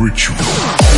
ritual.